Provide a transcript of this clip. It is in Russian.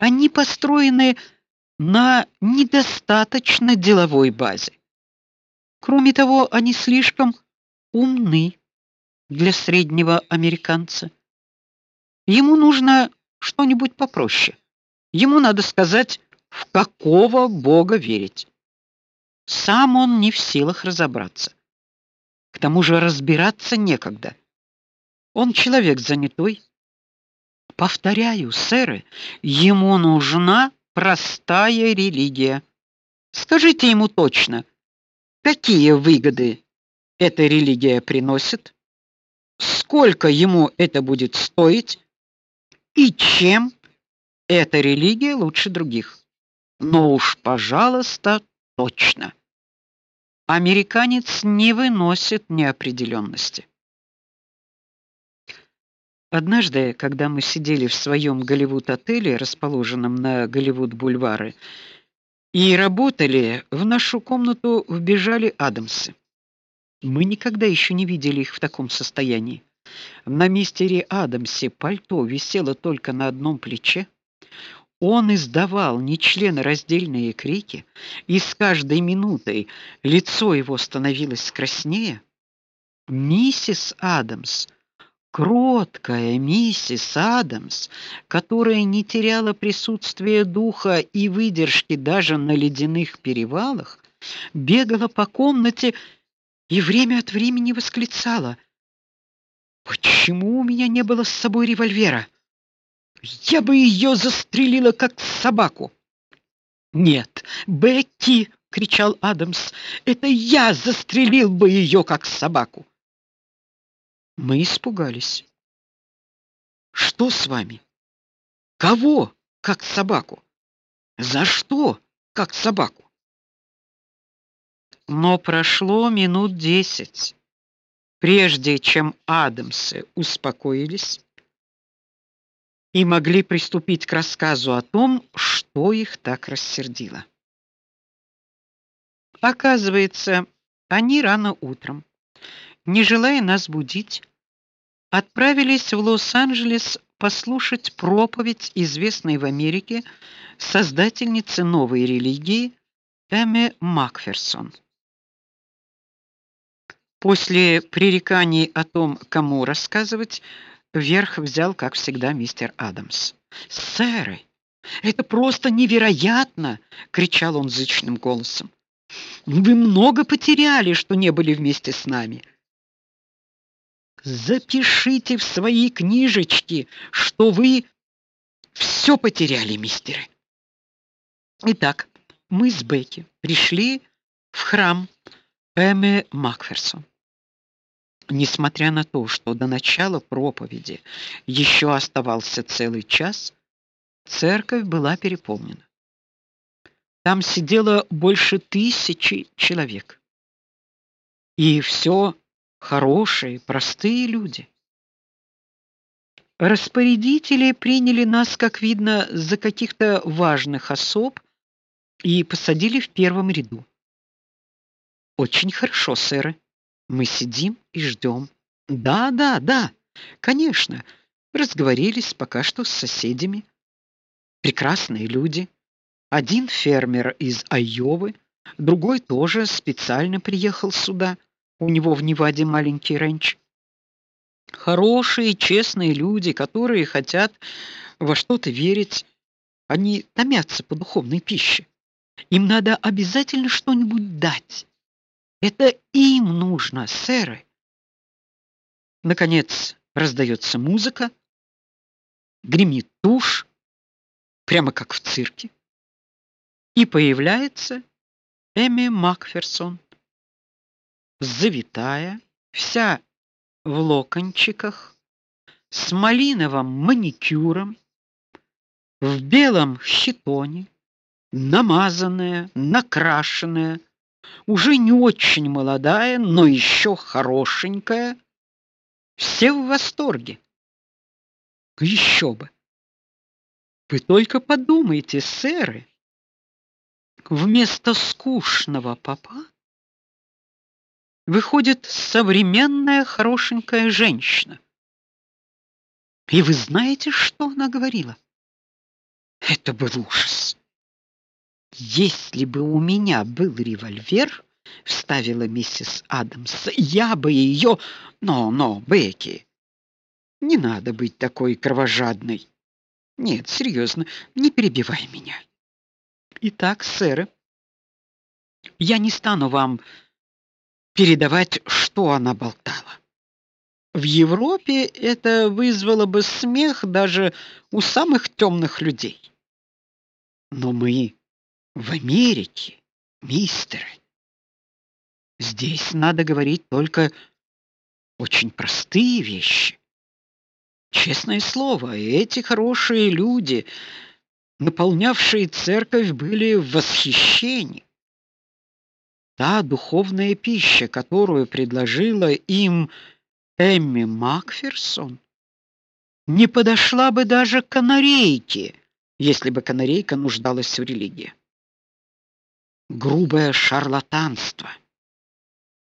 Они построены на недостаточно деловой базе. Кроме того, они слишком умны для среднего американца. Ему нужно что-нибудь попроще. Ему надо сказать, в какого бога верить. Сам он не в силах разобраться. К тому же разбираться некогда. Он человек занятой. Повторяю, сэры, ему нужна простая религия. Скажите ему точно, какие выгоды эта религия приносит? Сколько ему это будет стоить? И чем эта религия лучше других? Но уж, пожалуйста, точно. Американец не выносит неопределенности. Однажды, когда мы сидели в своем Голливуд-отеле, расположенном на Голливуд-бульваре, и работали, в нашу комнату вбежали Адамсы. Мы никогда еще не видели их в таком состоянии. На мистере Адамсе пальто висело только на одном плече. Он издавал нечленораздельные крики, и с каждой минутой лицо его становилось краснее. Миссис Адамс Кроткая миссис Адамс, которая не теряла присутствия духа и выдержки даже на ледяных перевалах, бегала по комнате и время от времени восклицала: "Почему у меня не было с собой револьвера? Я бы ее застрелила как собаку". "Нет, Бекки", кричал Адамс. "Это я застрелил бы ее как собаку". Мы испугались. Что с вами? Кого, как собаку? За что, как собаку? Но прошло минут десять, прежде чем Адамсы успокоились и могли приступить к рассказу о том, что их так рассердило. Оказывается, они рано утром, не желая нас будить, отправились в Лос-Анджелес послушать проповедь известной в Америке создательницы новой религии Эми Макферсон. После пререканий о том, кому рассказывать, верх взял, как всегда, мистер Адамс. "Сэры, это просто невероятно!" кричал он зычным голосом. "Вы много потеряли, что не были вместе с нами. Запишите в свои книжечки, что вы все потеряли, мистеры. Итак, мы с Бекки пришли в храм Эммы Макферсон. Несмотря на то, что до начала проповеди еще оставался целый час, церковь была переполнена. Там сидело больше тысячи человек. И все хорошие, простые люди. Распорядители приняли нас, как видно, за каких-то важных особ и посадили в первом ряду. Очень хорошо, сэр. Мы сидим и ждем. Да, да, да. Конечно. Разговорились пока что с соседями. Прекрасные люди. Один фермер из Айовы, другой тоже специально приехал сюда. У него в Неваде маленький ранч. Хорошие, честные люди, которые хотят во что-то верить, они томятся по духовной пище. Им надо обязательно что-нибудь дать. Это им нужно, сэры. Наконец раздается музыка, гремит тушь, прямо как в цирке. И появляется Эми Макферсон завитая, вся в локончиках, с малиновым маникюром, в белом хитоне, намазанная, накрашенная, уже не очень молодая, но еще хорошенькая. Все в восторге. Еще бы. Вы только подумайте, сэры, вместо скучного папа выходит современная хорошенькая женщина. И вы знаете, что она говорила? Это был ужас. Если бы у меня был револьвер, вставила миссис Адамс, я бы ее, но, но, Бекки, не надо быть такой кровожадной. Нет, серьезно, не перебивай меня. Итак, сэр, я не стану вам передавать, что она болтала. В Европе это вызвало бы смех даже у самых темных людей. Но мы в Америке, мистер. Здесь надо говорить только очень простые вещи. Честное слово, эти хорошие люди, наполнявшие церковь, были в восхищении. Та духовная пища, которую предложила им Эмми Макферсон, не подошла бы даже канарейке, если бы канарейка нуждалась в религии. Грубое шарлатанство –